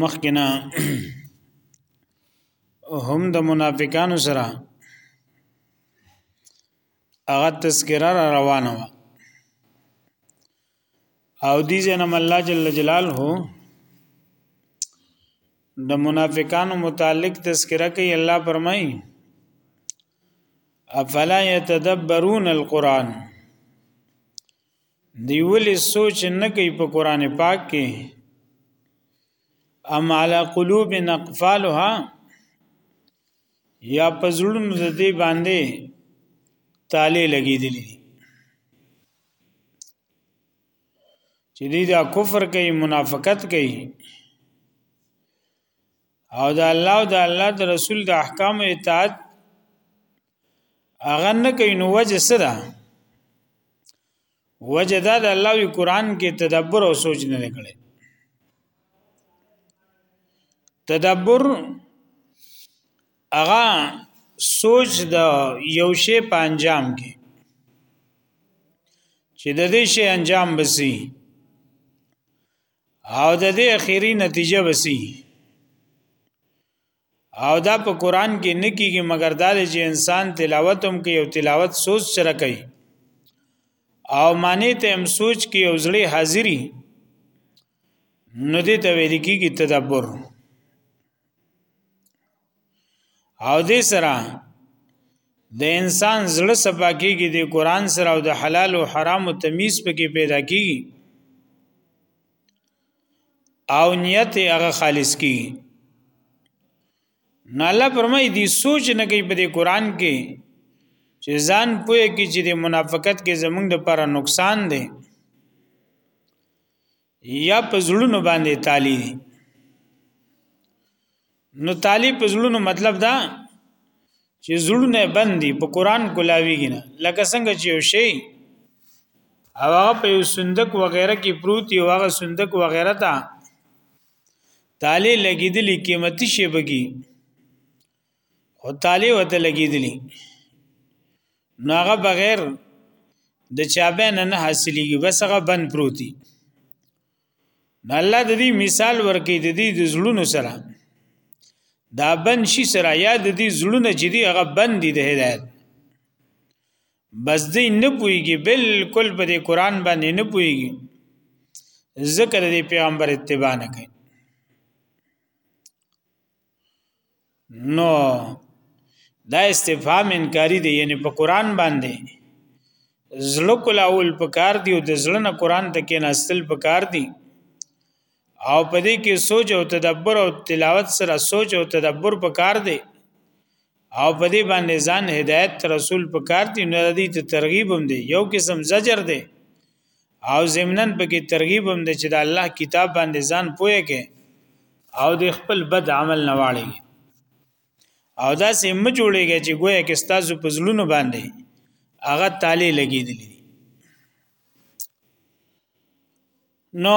مخکنا هم د منافقانو سره هغه تذکرہ را روانه و او دې جنم الله جل جلاله د منافقانو متعلق تذکرہ کوي الله فرمایي افلا يتدبرون القرآن دی ولی سوچ نه کوي په قران پاک کې ام علی قلوب نقفالها یا پزړونو د دې باندې تاله لګېدلې دي چې دې دا کفر کوي منافقت کوي او د الله او د الله د رسول د احکام اطاعت هغه نه کوي نو وجه سره وجه دا د الله وی قران کې تدبر او سوچ نه کړي تدبر هغه سوچ د یو شی په انجام کې چې د دې شی انجام بسی او د دې اخیری نتیجه بسی او دا په قران کې نه کیږي مګر دا چې انسان تلاوت هم کوي او تلاوت سوچ سره کوي او معنی ته هم سوچ کوي او زړه حاضری نو دې ته ویل کیږي تدبر او دې سره د انسان زړه صفا کیږي د قران سره او د حلال او حرام تمیز پکې پیدا کیږي او نیت هغه خالص کی نو الله فرمای دی سوچ نه کوي په دې قران کې چې ځان پوهه کې چې د منافقت کې زمونږ د پر نقصان دی یا په زړونو باندې تالی دی نو طالب په زړونو مطلب دا چې زړونه بندي په قران کولاویږي نه لکه څنګه چې یو شی او هغه په یو صندوق وغیرہ کې پروت یو هغه صندوق وغیرہ ته تاله لګیدلی قیمتي شی بګي او تاله وته لګیدلی نو هغه بغیر د چابه نه نه حاصلېږي بس هغه بند پروتي نو الله د دې مثال ورکې د دې د زړونو سره دا بند شي سره یا د دې زړونه چې دی هغه بند دي د هدایت بس دې نه پويږي بالکل په دې قران باندې نه پويږي ذکر دې پیغمبر اتباع نه کوي نو دا استفهام انکاری دی یعنی په قران باندې زړه کولاول په کار دی او د زړه نه قران ته کې نستل په کار دی او په دې کې سوچ او تدبر او تلاوت سره سوچ او تدبر په کار دی او په دې باندې ځان هدایت رسول په کار دي نو دې ته ترغیب هم دی یو قسم زجر دی او زمنن په کې ترغیب هم دی چې د الله کتاب باندې ځان پوهه کې او د خپل بد عمل نه واړي او دا سه م جوړیږي چې ګویا کې ستاسو په زلونو باندې هغه تاله لګیدلی نو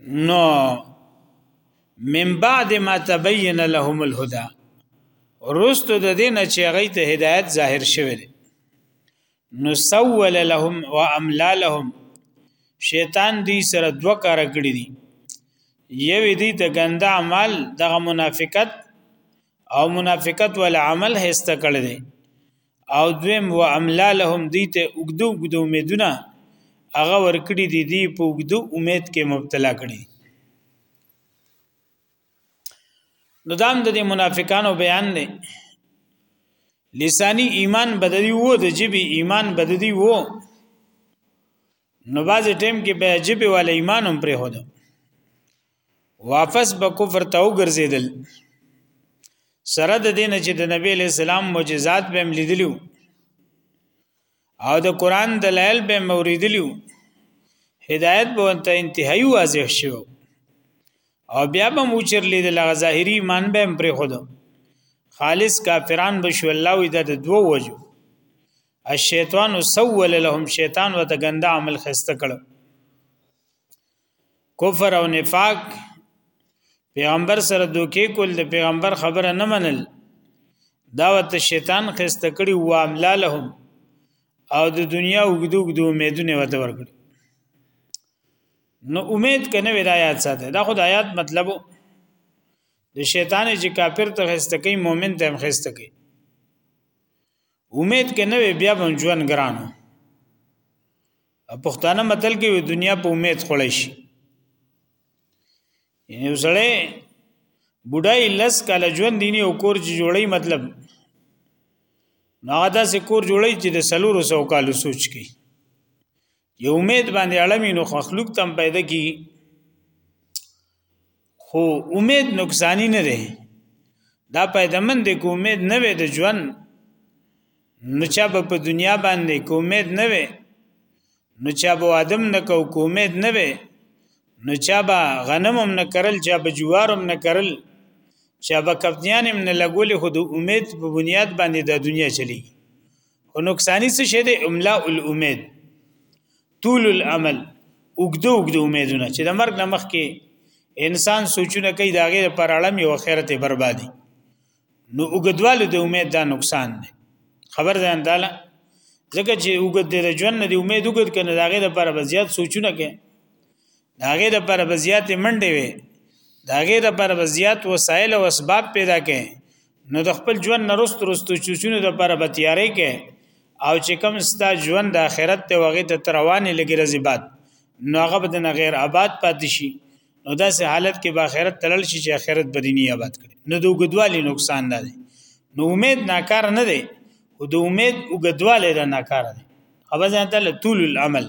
نو من بعد ما تبين لهم الهدى رستو د دین چې هغه ته هدایت ظاهر شوه دي نو سول لهم واملا لهم شیطان دی سره دوه کار کړی دي یو دی ته ګنده عمل دغه منافقت او منافقت ول عمل هسته کړی دی او دویم و املا لهم دیته وګدو وګدو امیدونه هغه ورکړي دي دی په وګدو امید کې مبتلا کړي نو دام د دا منافقانو بیان دی لسانی ایمان بدلی وو د جبی ایمان بدلی وو نو باز ټیم کې به جبی والا ایمان هم پرې هودو واپس به کفر ته وګرځیدل سره د دین چې د نبی له سلام معجزات به ملیدلیو او د قران دلایل به موریدلیو هدایت به ته انتهایی واضح شو او بیا به موچر لید لغه ظاهری ایمان به پر خود خالص کافران بشو الله وی د دوو وجو الشیطان سول لهم شیطان وته ګنده عمل خسته کړو کفر او نفاق پیغمبر سره دوکې کول د پیغمبر خبره نه منل دا وت شیطان خسته کړي و املالهم او د دنیا وګدوګ د امیدونه وته ورکړي نو امید کنه ولایات ساته دا خدای آیات مطلب د شیطان چې کافر ته خسته کوي مؤمن ته هم خسته کوي امید کنه بیا بم ژوند ګرانو پښتانه متل کې وي دنیا په امید خړې شي یعنی وسړې بډای لس کال ژوند دیني او کور چې جوړي مطلب ناغدا سې کور جوړي چې د سلورو سو کال سوچ کی یو امید باندې اړمي نو خلق تم پیدا کی خو امید نقصانی نه دی دا پیدمن دی کو امید نه وي د ژوند نو چا په دنیا باندې کو امید نه وي نو چا به ادم نه کو کو امید نه وي نو چا به غنم هم نه کرل چا به جوار هم نه کرل چا به کپنیان هم نه لګولې خو د امید په بنیاد باندې د دنیا چلی او نقصانی څه شه دی املا الامید طول الامل اوګدو اوګدو امیدونه چې د مرګ نه مخکې انسان سوچونه کوي دا غیر پر اړم یو خیرت بربادي نو اوګدواله د امید دا نقصان دی خبر ده انداله ځکه چې اوګد د ژوند نه د امید اوګد کنه دا غیر پر بزیات سوچونه کوي داغه د پر بزیات منډه وي داغه د پر بزیات وسایل او اسباب پیدا کړي نو د خپل ژوند نرست رستو چوچونو د پر بتیارې کې او چې کوم ستا ژوند د آخرت ته وغه ته تروانې لګي رزي بعد نو هغه بدن غیر آباد پاتې شي نو داسې حالت کې به آخرت تلل شي چې آخرت بدني آباد کړي نو د وګدوالي نقصان نه دی نو امید ناکار نه دی او د امید وګدواله د ناکار دی خبر ځان ته طول العمل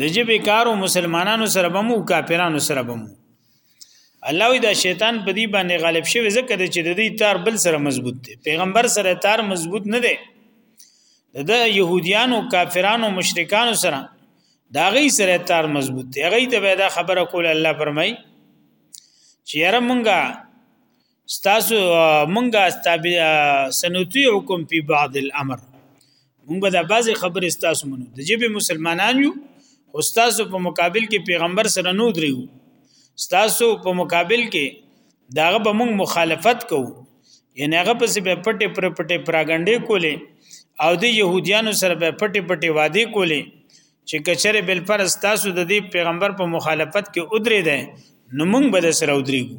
د جبې کارو مسلمانانو سره به مو کافرانو سره به مو الله وی دا شیطان په دې باندې غالب شوی ځکه چې د دې تار بل سره مضبوط دی پیغمبر سره تار مضبوط نه دی د يهوديانو کافرانو مشرکانو سره دا غي سره تار مضبوط دی غي ته دا خبره کول الله فرمای چې یاره مونږه ستاسو مونږه ستابه سنوتی حکم په بعض الامر مونږ به د بعضی خبرې ستاسو منو د جبه مسلمانان یو خو ستاسو په مقابل کې پیغمبر سره نو دریو ستاسو په مقابل کې داغه به مونږ مخالفت کوو یعنی هغه پس به پټه پر پټه پراګنډې کولې او د يهوديانو سره به پټه پټه وادي کولې چې کچره بل پر ستاسو د دې پیغمبر په مخالفت کې ودرې ده نو مونږ به سره ودرېږو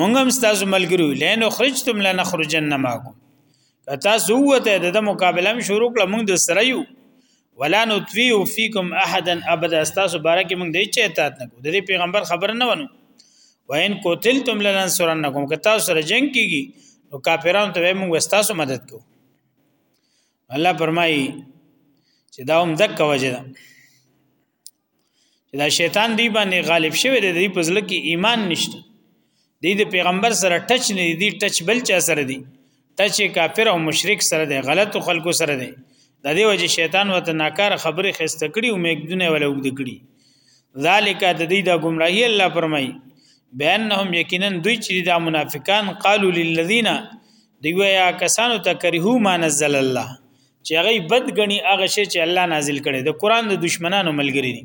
مونږ هم تاسو ملګرو لئن خرجتم لنخرجن معكم کتا سوته د مقابله هم شروع کړه مونږ د سره یو ولا نطفی فیکم احدا ابدا تاسو بارکه مونږ د چا اطاعت نه کوو د پیغمبر خبر نه ونو وین قتلتم لننصرنکم که تاسو سره جنگ کیږي نو کافرانو ته مونږ تاسو مدد کوو الله فرمایي چې دا هم دک وجه ده دا شیطان دی باندې غالب شوی دی دی په ځل کې ایمان نشته دی د پیغمبر سره ټچ نه دی ټچ بل چا سره دی ټچ کافر او مشرک سره دی غلط خلکو سره دی د دې وجه شیطان وته ناکار خبره خسته کړي او مګدونه ولا وګد کړي ذالک د دې د گمراهی الله فرمای بانهم یقینا دوی چې د منافقان قالو للذین دی ویا کسانو ته کرهو ما نزل الله چې هغه بد غني هغه شی چې الله نازل کړي د قران د دشمنانو ملګری دي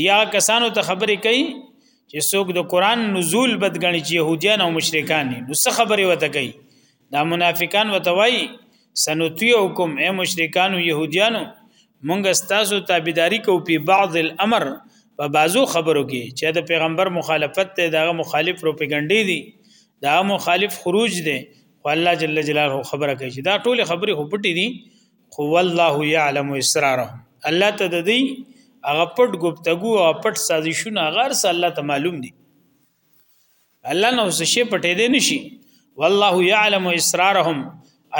دیا کسانو ته خبرې کوي چې څوک د قران نزول بد غني چې يهوديان او مشرکان دي نو څه خبرې وته کوي دا منافقان وته وایي سنتيوکم اي مشرکان او يهوديانو مونږ ستاسو تابعداري کو په بعض الامر په بازو خبرو کې چې د پیغمبر مخالفت ته دغه مخالف پروپاګاندا دي دا مخالف خروج دي خو الله جل جلاله خبره کوي چې دا ټول خبرې خو پټې دي خو والله يعلم اسرارهم الله ته د دې هغه پټ گفتگو او پټ سازشونه غیر سره الله ته معلوم دي الله نو څه شي پټې دي نشي والله يعلم اسرارهم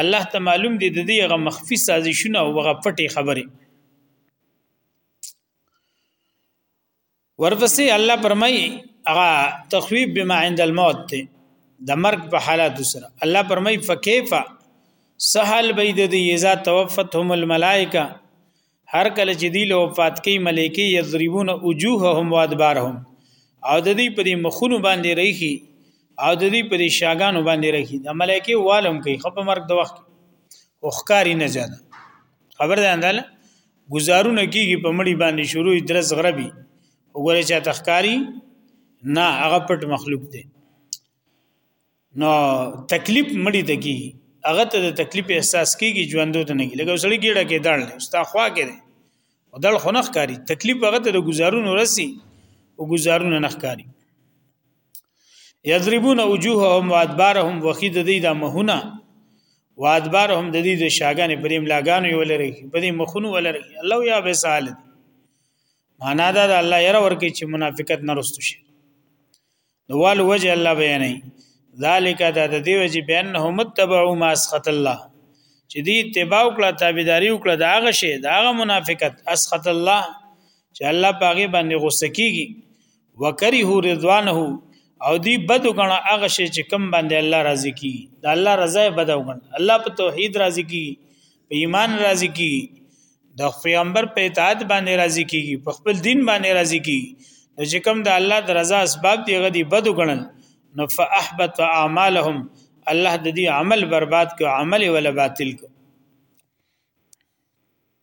الله ته معلوم دي د دې هغه مخفي سازشونه او هغه پټې خبرې ورپسې الله پرمای هغه تخویب بما عند الموت ته د مرګ په حالات سره الله پرمای فكيف سهل بيد دی اذا توفتهم الملائکه هر کله چې دی له وفات کې ملائکه یضربون وجوههم وادبارهم او د دې په مخونو باندې ریخي او د دې په شاګانو باندې ریخي د ملائکه والم کوي خپ مرګ د وخت او خکاری نه زیاده خبر ده اندل گزارونه کیږي په مړی باندې شروع درس غربي وګوره چې تخکاری نه هغه پټ مخلوق دی نو تکلیف مړی ته کیږي هغه ته د تکلیف احساس کیږي ژوندو ته نه کیږي لکه سړی ګیړه کې دړل استا خوا کې دی او دړ خنخ کاری تکلیف هغه ته د گزارونو رسی او گزارونه نخ کاری یضربون وجوههم وادبارهم وخی د دې د مهونه وادبارهم د دې د شاګانې پرې ملاګانو یو لري پرې مخونو ولري الله یا به سال دي معنا دا د الله یره ورکی چې منافقت نه رستو شي نو وال وجه الله بیانې ذالک دا د دې وجه بیان نه متبعوا ما اسخط الله چې دې اتباع وکړه تابعداري وکړه دا هغه شی دا هغه منافقت اسخط الله چې الله پاګه باندې غوسه کیږي وکره رضوانه او دی بد غنه هغه شی چې کم باندې الله راضي کی دا الله رضا بد غنه الله په توحید راضي کی په ایمان راضي کی د پیغمبر په اطاعت باندې راضي کیږي په خپل دین باندې راضي کی نو چې کم د الله د رضا اسباب دی غدي بد غنل نو فاحبط اعمالهم الله د دې عمل برباد کو عمل ولا باطل کو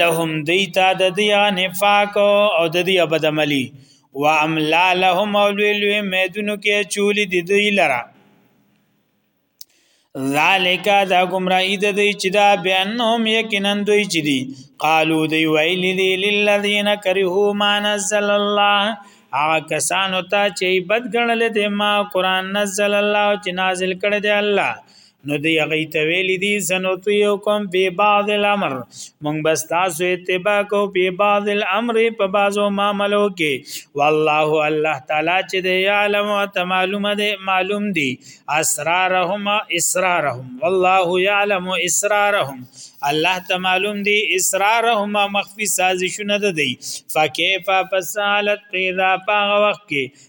لهم دیتا د دی نفاق او د دی بدعملی و املا لهم اولوی میدونو کې چولی د دی لره ذالک دا گمراهی د دی چې دا بیانهم یقینا دوی چې دی قالو دی ویل دی للذین کرهو ما نزل الله هغه کسانو ته چې بد ګڼل دي ما قران نزل الله چې نازل کړی دی الله نو دی هغه ته ویل دي سنوتو یو کوم په بعض الامر مونږ بس تاسو اتباع کو په بعض الامر په بعضو معاملو کې والله الله تعالی چې دی عالم او ته معلومه دی معلوم دی اسرارهم اسرارهم والله يعلم اسرارهم الله ته معلوم دی اسرارهم مخفي سازشونه ده دی فكيف فسالت پیدا پاغه وخت کې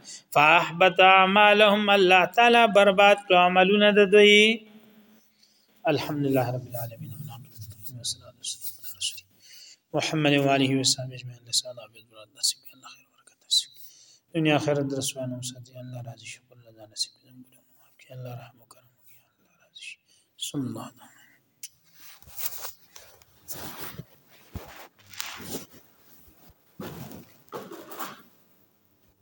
فاحبط اعمالهم الله تعالی برباد کړ عملونه د دوی الحمدلله رب العالمین والصلاه والسلام علی رسول محمد و علیه و صحبه اجمعین لسان عبد الله نصیب الله خیر برکت نصیب دنیا آخرت درسوانه وساتي الله راضي شي الله تعالی نصیب دې موږ له الله رحم وکړي الله راضي شي صلی الله علیه